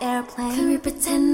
airplane. Can we pretend